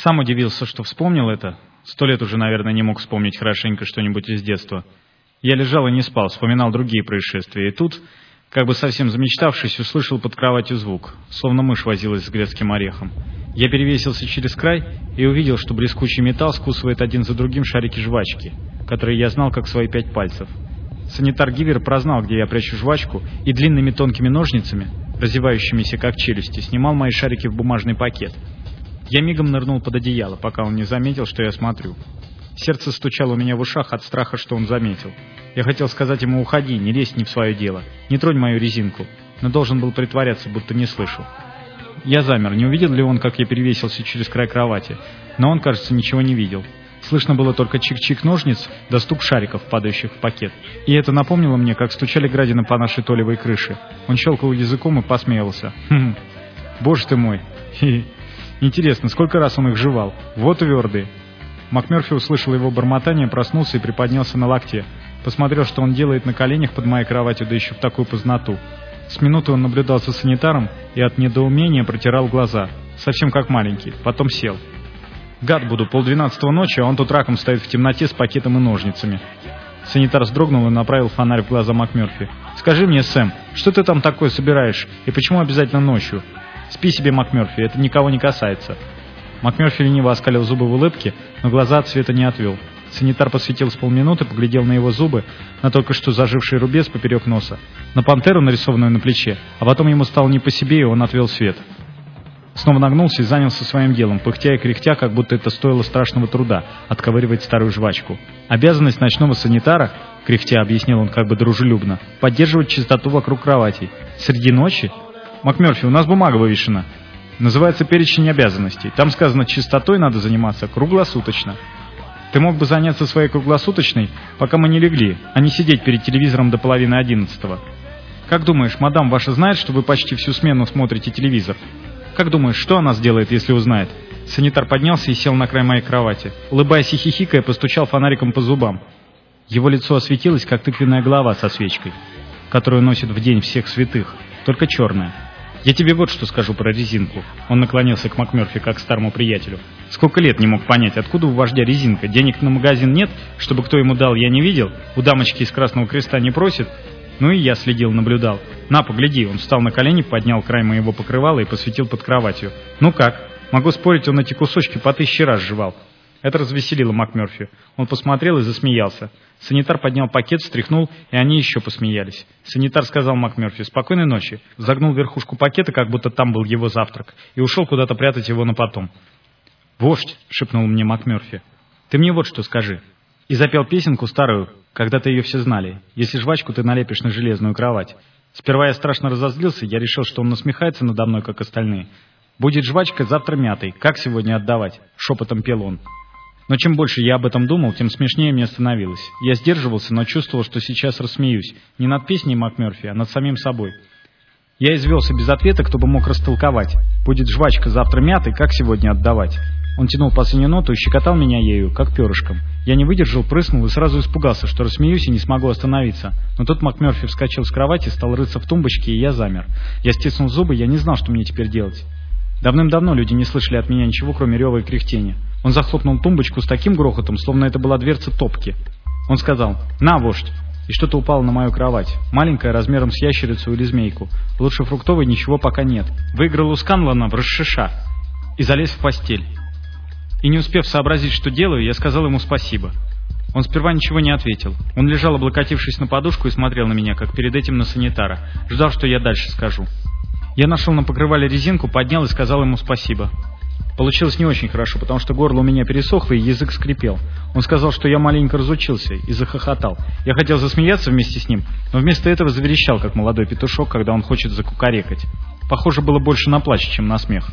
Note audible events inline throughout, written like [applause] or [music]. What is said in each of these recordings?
Сам удивился, что вспомнил это. Сто лет уже, наверное, не мог вспомнить хорошенько что-нибудь из детства. Я лежал и не спал, вспоминал другие происшествия. И тут, как бы совсем замечтавшись, услышал под кроватью звук, словно мышь возилась с грецким орехом. Я перевесился через край и увидел, что блескучий металл скусывает один за другим шарики жвачки, которые я знал как свои пять пальцев. Санитар Гивер прознал, где я прячу жвачку, и длинными тонкими ножницами, разевающимися как челюсти, снимал мои шарики в бумажный пакет. Я мигом нырнул под одеяло, пока он не заметил, что я смотрю. Сердце стучало у меня в ушах от страха, что он заметил. Я хотел сказать ему «Уходи, не лезь не в свое дело, не тронь мою резинку», но должен был притворяться, будто не слышу. Я замер, не увидел ли он, как я перевесился через край кровати, но он, кажется, ничего не видел. Слышно было только чик-чик ножниц да стук шариков, падающих в пакет. И это напомнило мне, как стучали градины по нашей толевой крыше. Он щелкал языком и посмеялся. Хм, боже ты мой. [laughs] Интересно, сколько раз он их жевал? Вот твердые. МакМерфи услышал его бормотание, проснулся и приподнялся на локте. Посмотрел, что он делает на коленях под моей кроватью, да еще в такую познату. С минуты он наблюдал за санитаром и от недоумения протирал глаза, совсем как маленький, потом сел. Гад буду, полдвенадцатого ночи, а он тут раком стоит в темноте с пакетом и ножницами. Санитар вздрогнул и направил фонарь в глаза МакМерфи. «Скажи мне, Сэм, что ты там такое собираешь, и почему обязательно ночью? Спи себе, МакМерфи, это никого не касается». МакМерфи лениво оскалил зубы в улыбке, но глаза от света не отвел. Санитар посветил с полминуты, поглядел на его зубы, на только что заживший рубец поперек носа, на пантеру, нарисованную на плече, а потом ему стало не по себе, и он отвел свет. Снова нагнулся и занялся своим делом, пыхтя и кряхтя, как будто это стоило страшного труда — отковыривать старую жвачку. Обязанность ночного санитара, кряхтя объяснил он как бы дружелюбно, поддерживать чистоту вокруг кроватей. Среди ночи? МакМерфи, у нас бумага вывешена. Называется перечень обязанностей. Там сказано, чистотой надо заниматься круглосуточно. Ты мог бы заняться своей круглосуточной, пока мы не легли, а не сидеть перед телевизором до половины одиннадцатого. Как думаешь, мадам ваша знает, что вы почти всю смену смотрите телевизор? Как думаешь, что она сделает, если узнает? Санитар поднялся и сел на край моей кровати. Улыбаясь и хихикая, постучал фонариком по зубам. Его лицо осветилось, как тыквенная голова со свечкой, которую носит в день всех святых, только черная. «Я тебе вот что скажу про резинку». Он наклонился к МакМерфи, как к старому приятелю. «Сколько лет не мог понять, откуда у вождя резинка? Денег на магазин нет, чтобы кто ему дал, я не видел. У дамочки из Красного Креста не просит. Ну и я следил, наблюдал. На, погляди». Он встал на колени, поднял край моего покрывала и посветил под кроватью. «Ну как? Могу спорить, он эти кусочки по тысяче раз жевал». Это развеселило МакМерфи. Он посмотрел и засмеялся. Санитар поднял пакет, встряхнул, и они еще посмеялись. Санитар сказал МакМерфи «Спокойной ночи». Загнул верхушку пакета, как будто там был его завтрак, и ушел куда-то прятать его на потом. «Вождь», — шепнул мне МакМерфи, — «ты мне вот что скажи». И запел песенку старую, когда-то ее все знали. «Если жвачку ты налепишь на железную кровать». Сперва я страшно разозлился, я решил, что он насмехается надо мной, как остальные. «Будет жвачка завтра мятой. Как сегодня отдавать?» — шепотом пел он. Но чем больше я об этом думал, тем смешнее мне становилось. Я сдерживался, но чувствовал, что сейчас рассмеюсь. Не над песней МакМерфи, а над самим собой. Я извелся без ответа, кто бы мог растолковать. Будет жвачка завтра мятой, как сегодня отдавать? Он тянул последнюю ноту и щекотал меня ею, как перышком. Я не выдержал, прыснул и сразу испугался, что рассмеюсь и не смогу остановиться. Но тут МакМерфи вскочил с кровати, стал рыться в тумбочке, и я замер. Я стиснул зубы, я не знал, что мне теперь делать. Давным-давно люди не слышали от меня ничего, кроме рева и кряхтения. Он захлопнул тумбочку с таким грохотом, словно это была дверца топки. Он сказал «На, вождь!» И что-то упало на мою кровать. Маленькая, размером с ящерицу или змейку. Лучше фруктовой ничего пока нет. Выиграл у Сканлана в расшиша. И залез в постель. И не успев сообразить, что делаю, я сказал ему спасибо. Он сперва ничего не ответил. Он лежал, облокотившись на подушку, и смотрел на меня, как перед этим на санитара. Ждал, что я дальше скажу. Я нашел на покрывале резинку, поднял и сказал ему спасибо. Получилось не очень хорошо, потому что горло у меня пересохло и язык скрипел. Он сказал, что я маленько разучился, и захохотал. Я хотел засмеяться вместе с ним, но вместо этого заверещал, как молодой петушок, когда он хочет закукарекать. Похоже было больше на плач, чем на смех.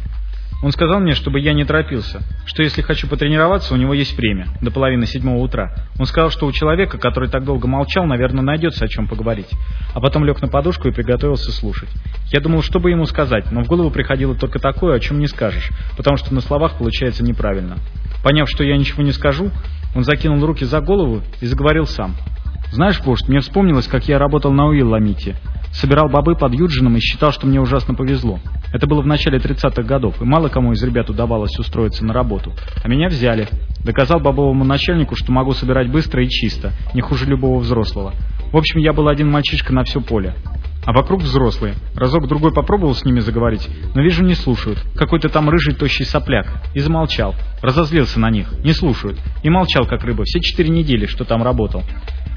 Он сказал мне, чтобы я не торопился, что если хочу потренироваться, у него есть время, до половины седьмого утра. Он сказал, что у человека, который так долго молчал, наверное, найдется о чем поговорить. А потом лег на подушку и приготовился слушать. Я думал, что бы ему сказать, но в голову приходило только такое, о чем не скажешь, потому что на словах получается неправильно. Поняв, что я ничего не скажу, он закинул руки за голову и заговорил сам. Знаешь, вождь, мне вспомнилось, как я работал на Уилламите. Собирал бобы под Юджином и считал, что мне ужасно повезло. Это было в начале 30-х годов, и мало кому из ребят удавалось устроиться на работу. А меня взяли. Доказал бобовому начальнику, что могу собирать быстро и чисто, не хуже любого взрослого. В общем, я был один мальчишка на все поле. А вокруг взрослые. Разок-другой попробовал с ними заговорить, но вижу, не слушают. Какой-то там рыжий тощий сопляк. И замолчал. Разозлился на них. Не слушают. И молчал, как рыба, все четыре недели, что там работал.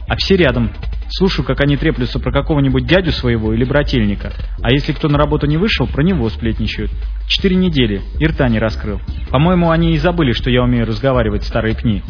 А все рядом. Слушаю, как они треплются про какого-нибудь дядю своего или брательника. А если кто на работу не вышел, про него сплетничают. Четыре недели. И рта не раскрыл. По-моему, они и забыли, что я умею разговаривать, старые пни.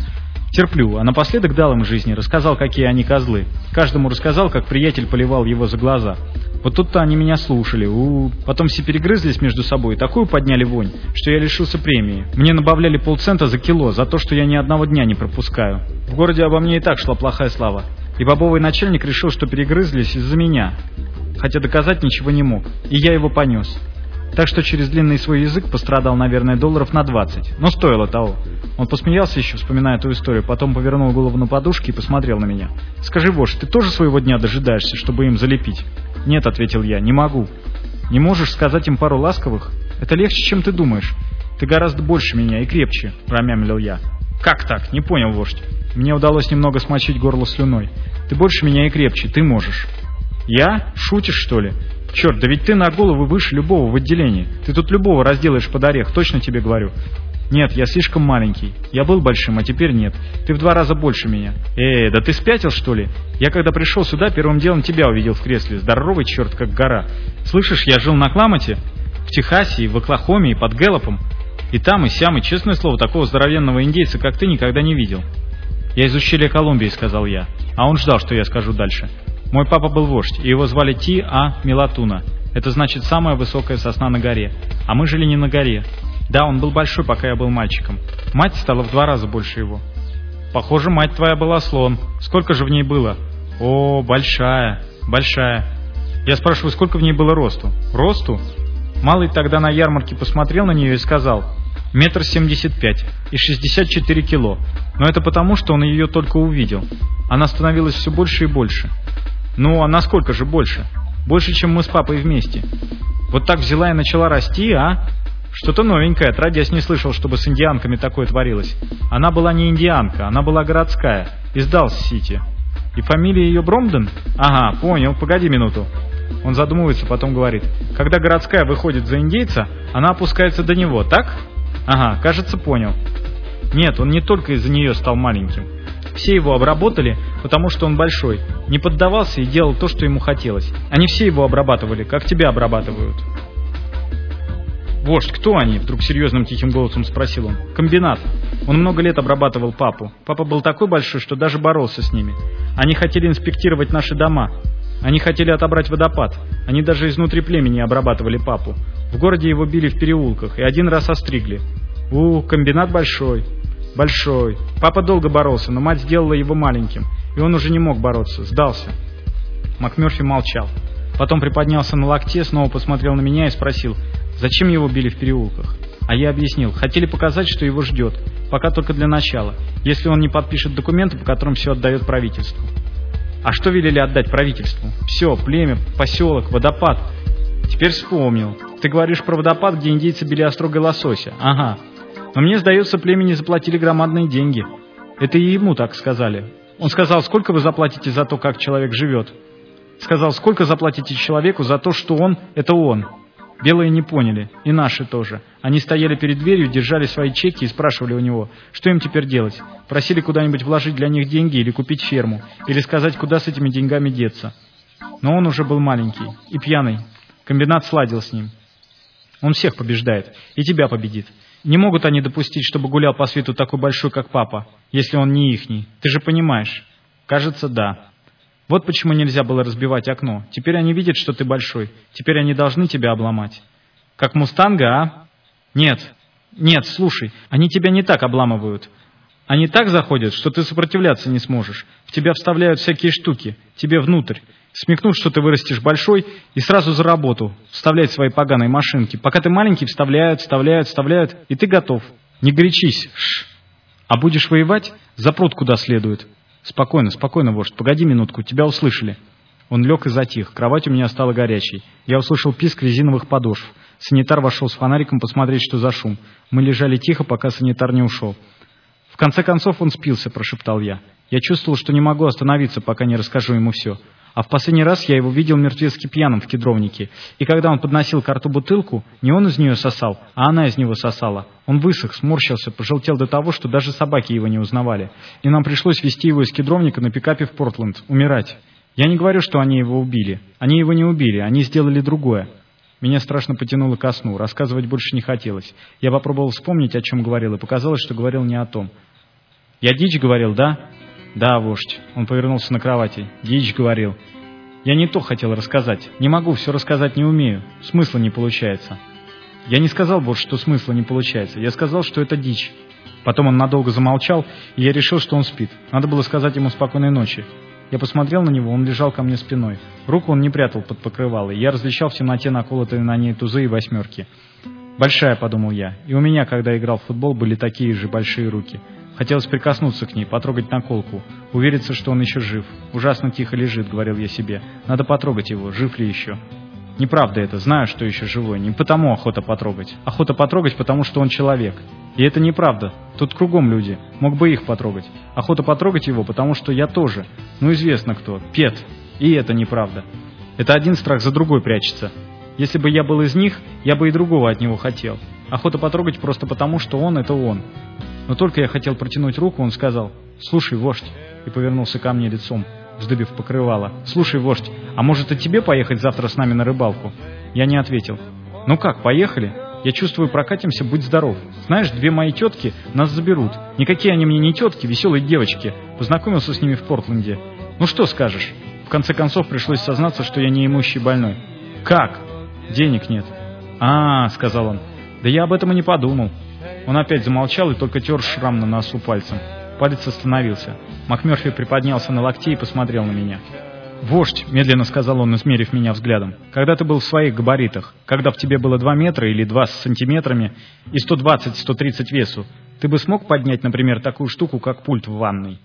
Терплю, а напоследок дал им жизни, рассказал, какие они козлы. Каждому рассказал, как приятель поливал его за глаза. Вот тут-то они меня слушали. У, -у, у Потом все перегрызлись между собой такую подняли вонь, что я лишился премии. Мне набавляли полцента за кило за то, что я ни одного дня не пропускаю. В городе обо мне и так шла плохая слава. И бобовый начальник решил, что перегрызлись из-за меня. Хотя доказать ничего не мог. И я его понес. Так что через длинный свой язык пострадал, наверное, долларов на 20. Но стоило того. Он посмеялся еще, вспоминая эту историю, потом повернул голову на подушке и посмотрел на меня. «Скажи, вождь, ты тоже своего дня дожидаешься, чтобы им залепить?» «Нет», — ответил я, — «не могу». «Не можешь сказать им пару ласковых? Это легче, чем ты думаешь. Ты гораздо больше меня и крепче», — промямлил я. «Как так? Не понял, вождь». Мне удалось немного смочить горло слюной. «Ты больше меня и крепче, ты можешь». «Я? Шутишь, что ли?» Черт, да ведь ты на голову выше любого в отделении. Ты тут любого разделаешь под орех, точно тебе говорю. Нет, я слишком маленький. Я был большим, а теперь нет. Ты в два раза больше меня. Эй, да ты спятил, что ли? Я когда пришел сюда, первым делом тебя увидел в кресле. Здоровый черт, как гора. Слышишь, я жил на Кламате, в Техасе, в Оклахоме, и под Гэллопом. И там, и сям, и, честное слово, такого здоровенного индейца, как ты, никогда не видел. Я из ущелья Колумбии, сказал я. А он ждал, что я скажу дальше. Мой папа был вождь, и его звали Ти А. Милатуна. Это значит самая высокая сосна на горе. А мы жили не на горе. Да, он был большой, пока я был мальчиком. Мать стала в два раза больше его. Похоже, мать твоя была слон. Сколько же в ней было? О, большая, большая. Я спрашиваю, сколько в ней было росту? Росту? Малый тогда на ярмарке посмотрел на нее и сказал, метр семьдесят пять и шестьдесят четыре кило. Но это потому, что он ее только увидел. Она становилась все больше и больше. Ну, а насколько же больше? Больше, чем мы с папой вместе. Вот так взяла и начала расти, а? Что-то новенькое, отродясь не слышал, чтобы с индианками такое творилось. Она была не индианка, она была городская, из Далс-Сити. И фамилия ее Бромден? Ага, понял, погоди минуту. Он задумывается, потом говорит. Когда городская выходит за индейца, она опускается до него, так? Ага, кажется, понял. Нет, он не только из-за нее стал маленьким. Все его обработали, потому что он большой, не поддавался и делал то, что ему хотелось. Они все его обрабатывали, как тебя обрабатывают. «Вождь, кто они?» — вдруг серьезным тихим голосом спросил он. «Комбинат. Он много лет обрабатывал папу. Папа был такой большой, что даже боролся с ними. Они хотели инспектировать наши дома. Они хотели отобрать водопад. Они даже изнутри племени обрабатывали папу. В городе его били в переулках и один раз остригли. У, комбинат большой. Большой. Папа долго боролся, но мать сделала его маленьким, и он уже не мог бороться, сдался. МакМерфи молчал. Потом приподнялся на локте, снова посмотрел на меня и спросил, зачем его били в переулках. А я объяснил, хотели показать, что его ждет, пока только для начала, если он не подпишет документы, по которым все отдает правительству. А что велели отдать правительству? Все, племя, поселок, водопад. Теперь вспомнил. Ты говоришь про водопад, где индейцы били острогой лосося. Ага. Но мне, сдается, племени заплатили громадные деньги. Это и ему так сказали. Он сказал, сколько вы заплатите за то, как человек живет. Сказал, сколько заплатите человеку за то, что он – это он. Белые не поняли, и наши тоже. Они стояли перед дверью, держали свои чеки и спрашивали у него, что им теперь делать. Просили куда-нибудь вложить для них деньги или купить ферму, или сказать, куда с этими деньгами деться. Но он уже был маленький и пьяный. Комбинат сладил с ним. Он всех побеждает, и тебя победит. Не могут они допустить, чтобы гулял по свету такой большой, как папа, если он не ихний. Ты же понимаешь? Кажется, да. Вот почему нельзя было разбивать окно. Теперь они видят, что ты большой. Теперь они должны тебя обломать. Как мустанга, а? Нет. Нет, слушай, они тебя не так обламывают. Они так заходят, что ты сопротивляться не сможешь. В тебя вставляют всякие штуки, тебе внутрь. Смекнув, что ты вырастешь большой, и сразу за работу вставлять свои поганые машинки. Пока ты маленький, вставляют, вставляют, вставляют, и ты готов. Не горячись, ш. А будешь воевать, запрут куда следует. Спокойно, спокойно, вождь, погоди минутку, тебя услышали. Он лег и затих, кровать у меня стала горячей. Я услышал писк резиновых подошв. Санитар вошел с фонариком посмотреть, что за шум. Мы лежали тихо, пока санитар не ушел. Конце концов он спился, прошептал я. Я чувствовал, что не могу остановиться, пока не расскажу ему все. А в последний раз я его видел мертвецки пьяным в кедровнике. И когда он подносил к рту бутылку, не он из нее сосал, а она из него сосала. Он высох, сморщился, пожелтел до того, что даже собаки его не узнавали. И нам пришлось везти его из кедровника на пикапе в Портленд, умирать. Я не говорю, что они его убили. Они его не убили, они сделали другое. Меня страшно потянуло ко сну, рассказывать больше не хотелось. Я попробовал вспомнить, о чем говорил, и показалось, что говорил не о том. «Я дичь говорил, да?» «Да, вождь». Он повернулся на кровати. «Дичь говорил». «Я не то хотел рассказать. Не могу, все рассказать не умею. Смысла не получается». Я не сказал больше, что смысла не получается. Я сказал, что это дичь. Потом он надолго замолчал, и я решил, что он спит. Надо было сказать ему спокойной ночи. Я посмотрел на него, он лежал ко мне спиной. Руку он не прятал под покрывало, и я различал в темноте наколотые на ней тузы и восьмерки. «Большая», — подумал я, — «и у меня, когда играл в футбол, были такие же большие руки». Хотелось прикоснуться к ней, потрогать наколку, увериться, что он еще жив. Ужасно тихо лежит, говорил я себе. Надо потрогать его, жив ли еще. Неправда это, знаю, что еще живой. Не потому охота потрогать. Охота потрогать, потому что он человек. И это неправда. Тут кругом люди. Мог бы их потрогать. Охота потрогать его, потому что я тоже. Ну, известно кто. Пет. И это неправда. Это один страх за другой прячется. Если бы я был из них, я бы и другого от него хотел. Охота потрогать просто потому, что он — это он. Но только я хотел протянуть руку, он сказал «Слушай, вождь», и повернулся ко мне лицом, вздыбив покрывало. «Слушай, вождь, а может и тебе поехать завтра с нами на рыбалку?» Я не ответил. «Ну как, поехали?» Я чувствую, прокатимся, будь здоров. Знаешь, две мои тетки нас заберут. Никакие они мне не тетки, веселые девочки. Познакомился с ними в Портленде. Ну что скажешь? В конце концов пришлось сознаться, что я неимущий больной. Как? Денег нет. А, сказал он. Да я об этом и не подумал. Он опять замолчал и только тер шрам на носу пальцем. Палец остановился. МакМерфи приподнялся на локте и посмотрел на меня. «Вождь», — медленно сказал он, измерив меня взглядом, — «когда ты был в своих габаритах, когда в тебе было 2 метра или 2 с сантиметрами и 120-130 весу, ты бы смог поднять, например, такую штуку, как пульт в ванной?»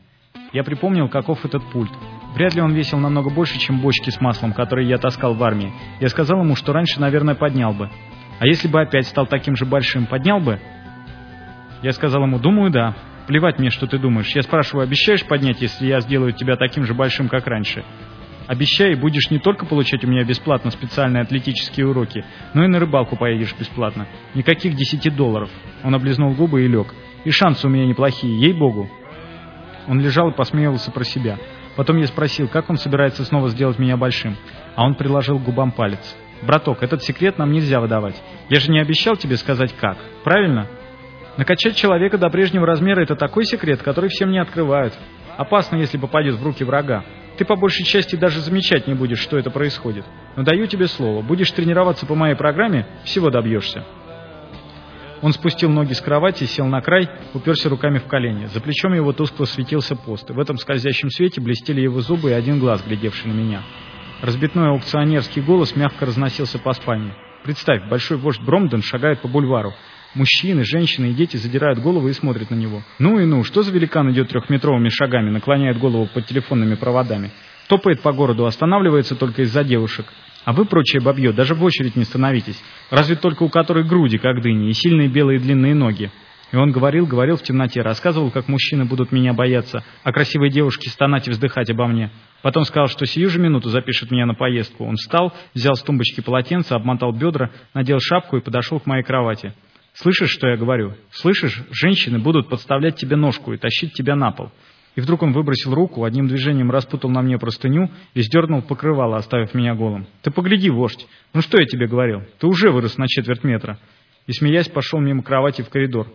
Я припомнил, каков этот пульт. Вряд ли он весил намного больше, чем бочки с маслом, которые я таскал в армии. Я сказал ему, что раньше, наверное, поднял бы. А если бы опять стал таким же большим, поднял бы? Я сказал ему, думаю, да. Плевать мне, что ты думаешь. Я спрашиваю, обещаешь поднять, если я сделаю тебя таким же большим, как раньше? Обещай, будешь не только получать у меня бесплатно специальные атлетические уроки, но и на рыбалку поедешь бесплатно. Никаких десяти долларов. Он облизнул губы и лег. И шансы у меня неплохие, ей-богу. Он лежал и посмеивался про себя. Потом я спросил, как он собирается снова сделать меня большим. А он приложил к губам палец. «Браток, этот секрет нам нельзя выдавать. Я же не обещал тебе сказать как. Правильно?» Накачать человека до прежнего размера – это такой секрет, который всем не открывают. Опасно, если попадет в руки врага. Ты по большей части даже замечать не будешь, что это происходит. Но даю тебе слово, будешь тренироваться по моей программе, всего добьешься. Он спустил ноги с кровати, сел на край, уперся руками в колени. За плечом его тускло светился пост, и в этом скользящем свете блестели его зубы и один глаз, глядевший на меня. Разбитной аукционерский голос мягко разносился по спальне. Представь, большой вождь Бромден шагает по бульвару. Мужчины, женщины и дети задирают головы и смотрят на него. Ну и ну, что за великан идет трехметровыми шагами, наклоняет голову под телефонными проводами? Топает по городу, останавливается только из-за девушек. А вы, прочее бабье, даже в очередь не становитесь. Разве только у которой груди, как дыни, и сильные белые длинные ноги. И он говорил, говорил в темноте, рассказывал, как мужчины будут меня бояться, а красивые девушки стонать и вздыхать обо мне. Потом сказал, что сию же минуту запишет меня на поездку. Он встал, взял с тумбочки полотенце, обмотал бедра, надел шапку и подошел к моей кровати. Слышишь, что я говорю? Слышишь, женщины будут подставлять тебе ножку и тащить тебя на пол. И вдруг он выбросил руку, одним движением распутал на мне простыню и сдернул покрывало, оставив меня голым. Ты погляди, вождь. Ну что я тебе говорил? Ты уже вырос на четверть метра. И, смеясь, пошел мимо кровати в коридор.